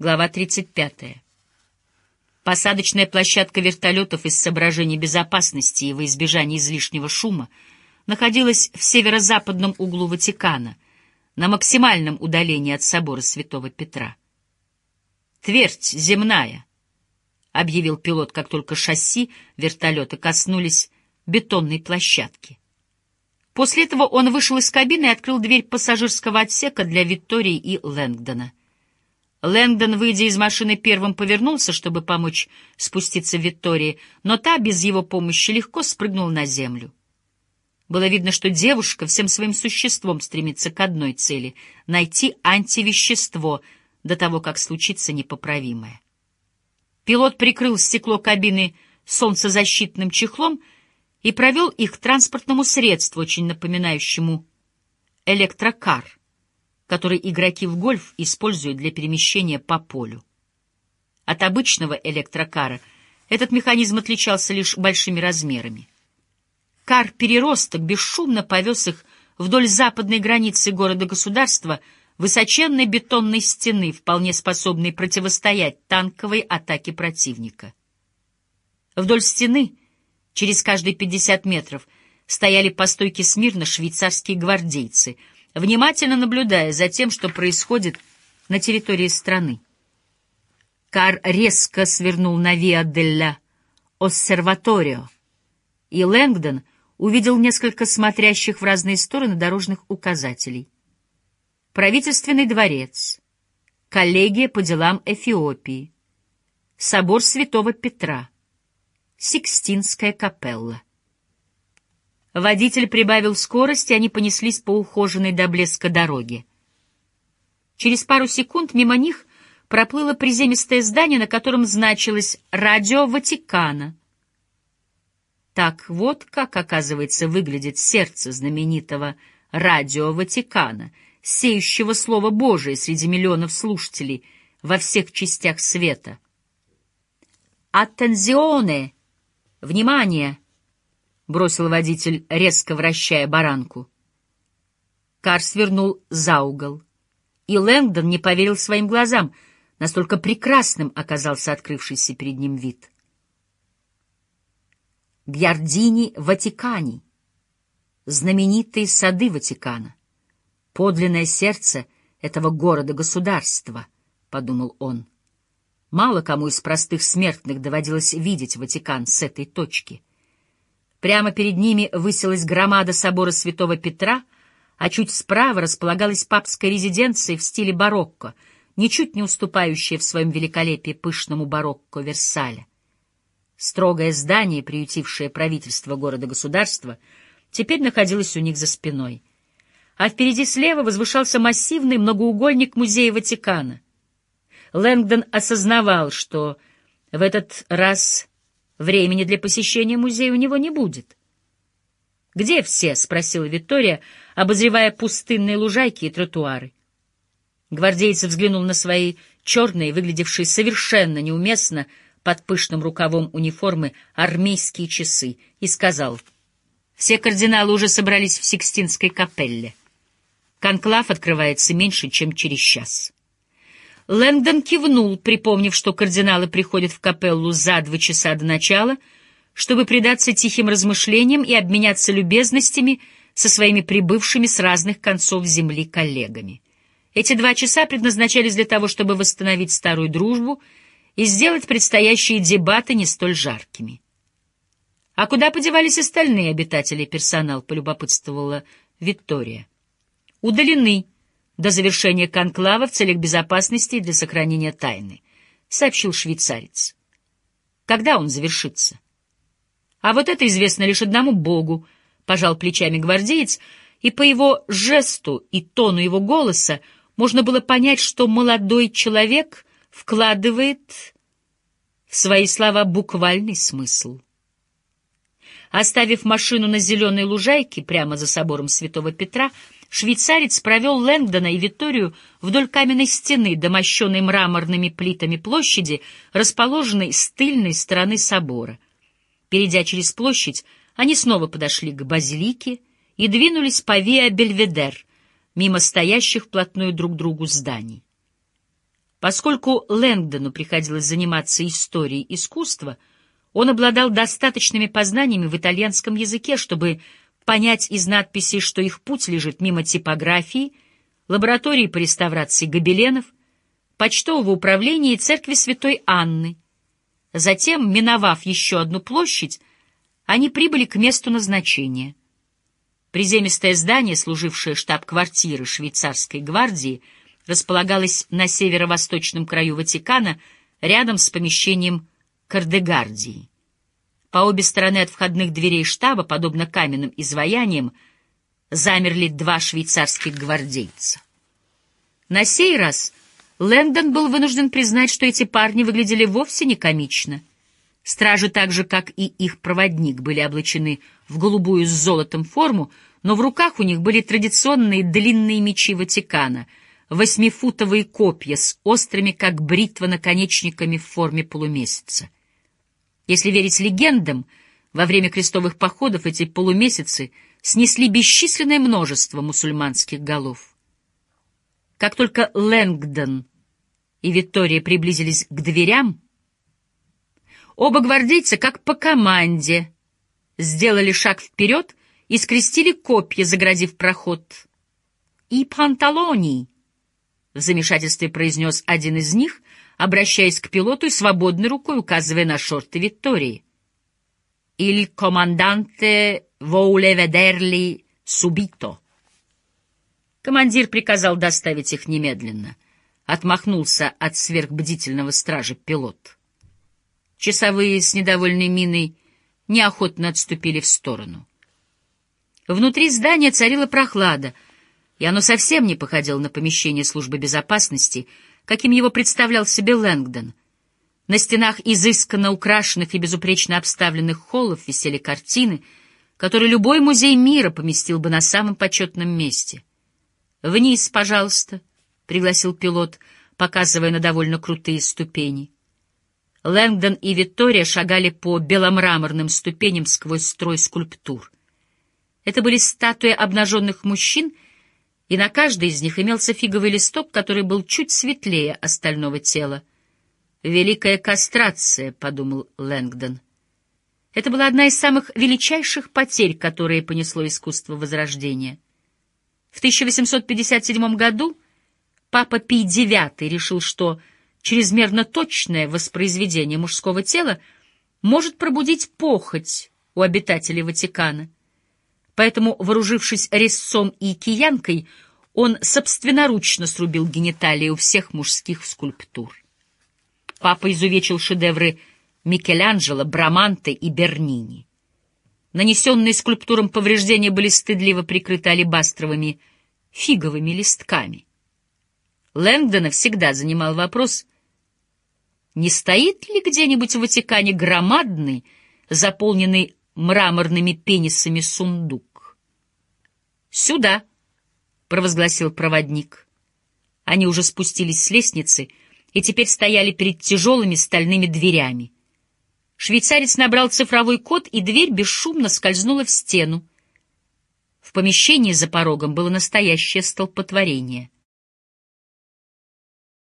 Глава 35. Посадочная площадка вертолетов из соображений безопасности и во избежание излишнего шума находилась в северо-западном углу Ватикана, на максимальном удалении от собора Святого Петра. «Твердь земная», — объявил пилот, как только шасси вертолета коснулись бетонной площадки. После этого он вышел из кабины и открыл дверь пассажирского отсека для Виктории и Лэнгдона. Лэнгдон, выйдя из машины, первым повернулся, чтобы помочь спуститься Виктории, но та без его помощи легко спрыгнула на землю. Было видно, что девушка всем своим существом стремится к одной цели — найти антивещество до того, как случится непоправимое. Пилот прикрыл стекло кабины солнцезащитным чехлом — и провел их к транспортному средству, очень напоминающему электрокар, который игроки в гольф используют для перемещения по полю. От обычного электрокара этот механизм отличался лишь большими размерами. Кар-переросток бесшумно повез их вдоль западной границы города-государства высоченной бетонной стены, вполне способной противостоять танковой атаке противника. Вдоль стены — Через каждые пятьдесят метров стояли по стойке смирно швейцарские гвардейцы, внимательно наблюдая за тем, что происходит на территории страны. Кар резко свернул на Виа делла Оссерваторио, и Лэнгдон увидел несколько смотрящих в разные стороны дорожных указателей. Правительственный дворец, коллегия по делам Эфиопии, собор Святого Петра — Сикстинская капелла. Водитель прибавил скорость, и они понеслись по ухоженной до блеска дороге. Через пару секунд мимо них проплыло приземистое здание, на котором значилось «Радио Ватикана». Так вот как, оказывается, выглядит сердце знаменитого «Радио Ватикана», сеющего Слово Божие среди миллионов слушателей во всех частях света. «Аттензионе!» «Внимание!» — бросил водитель, резко вращая баранку. Кар свернул за угол, и Лэнгдон не поверил своим глазам, настолько прекрасным оказался открывшийся перед ним вид. Гьярдини Ватикани, знаменитые сады Ватикана, подлинное сердце этого города-государства, — подумал он. Мало кому из простых смертных доводилось видеть Ватикан с этой точки. Прямо перед ними высилась громада собора Святого Петра, а чуть справа располагалась папская резиденция в стиле барокко, ничуть не уступающая в своем великолепии пышному барокко Версаля. Строгое здание, приютившее правительство города-государства, теперь находилось у них за спиной. А впереди слева возвышался массивный многоугольник музея Ватикана. Лэнгдон осознавал, что в этот раз времени для посещения музея у него не будет. «Где все?» — спросила Виктория, обозревая пустынные лужайки и тротуары. Гвардейец взглянул на свои черные, выглядевшие совершенно неуместно под пышным рукавом униформы, армейские часы, и сказал, «Все кардиналы уже собрались в Сикстинской капелле. Конклав открывается меньше, чем через час». Лэнгдон кивнул, припомнив, что кардиналы приходят в капеллу за два часа до начала, чтобы предаться тихим размышлениям и обменяться любезностями со своими прибывшими с разных концов земли коллегами. Эти два часа предназначались для того, чтобы восстановить старую дружбу и сделать предстоящие дебаты не столь жаркими. «А куда подевались остальные обитатели персонал?» — полюбопытствовала Виктория. «Удалены», до завершения конклава в целях безопасности и для сохранения тайны, — сообщил швейцарец. Когда он завершится? А вот это известно лишь одному богу, — пожал плечами гвардеец, и по его жесту и тону его голоса можно было понять, что молодой человек вкладывает в свои слова буквальный смысл. Оставив машину на зеленой лужайке прямо за собором Святого Петра, швейцарец провел Лэнгдона и Викторию вдоль каменной стены, домощенной мраморными плитами площади, расположенной с тыльной стороны собора. Перейдя через площадь, они снова подошли к базилике и двинулись по Виа Бельведер, мимо стоящих вплотную друг другу зданий. Поскольку Лэнгдону приходилось заниматься историей искусства, он обладал достаточными познаниями в итальянском языке, чтобы понять из надписей, что их путь лежит мимо типографии, лаборатории по реставрации гобеленов, почтового управления и церкви Святой Анны. Затем, миновав еще одну площадь, они прибыли к месту назначения. Приземистое здание, служившее штаб-квартирой швейцарской гвардии, располагалось на северо-восточном краю Ватикана, рядом с помещением Кардегардии. По обе стороны от входных дверей штаба, подобно каменным изваяниям, замерли два швейцарских гвардейца. На сей раз Лэндон был вынужден признать, что эти парни выглядели вовсе не комично. Стражи, так же, как и их проводник, были облачены в голубую с золотом форму, но в руках у них были традиционные длинные мечи Ватикана, восьмифутовые копья с острыми, как бритва, наконечниками в форме полумесяца. Если верить легендам, во время крестовых походов эти полумесяцы снесли бесчисленное множество мусульманских голов. Как только Лэнгдон и Виктория приблизились к дверям, оба гвардейца, как по команде, сделали шаг вперед и скрестили копья, заградив проход. «И панталони!» — в замешательстве произнес один из них, обращаясь к пилоту и свободной рукой указывая на шорты Виктории. «Il comandante voule vederli subito». Командир приказал доставить их немедленно. Отмахнулся от сверхбдительного стража пилот. Часовые с недовольной миной неохотно отступили в сторону. Внутри здания царила прохлада, и оно совсем не походило на помещение службы безопасности, каким его представлял себе Лэнгдон. На стенах изысканно украшенных и безупречно обставленных холлов висели картины, которые любой музей мира поместил бы на самом почетном месте. «Вниз, пожалуйста», — пригласил пилот, показывая на довольно крутые ступени. Лэнгдон и Виктория шагали по беломраморным ступеням сквозь строй скульптур. Это были статуи обнаженных мужчин, и на каждой из них имелся фиговый листок, который был чуть светлее остального тела. «Великая кастрация», — подумал Лэнгдон. Это была одна из самых величайших потерь, которые понесло искусство Возрождения. В 1857 году папа Пий IX решил, что чрезмерно точное воспроизведение мужского тела может пробудить похоть у обитателей Ватикана. Поэтому, вооружившись резцом и киянкой, он собственноручно срубил гениталии у всех мужских скульптур. Папа изувечил шедевры Микеланджело, Браманте и Бернини. Нанесенные скульптурам повреждения были стыдливо прикрыты алебастровыми фиговыми листками. Лэнгдона всегда занимал вопрос, не стоит ли где-нибудь в Ватикане громадный, заполненный мраморными пенисами сундук? «Сюда!» — провозгласил проводник. Они уже спустились с лестницы и теперь стояли перед тяжелыми стальными дверями. Швейцарец набрал цифровой код, и дверь бесшумно скользнула в стену. В помещении за порогом было настоящее столпотворение —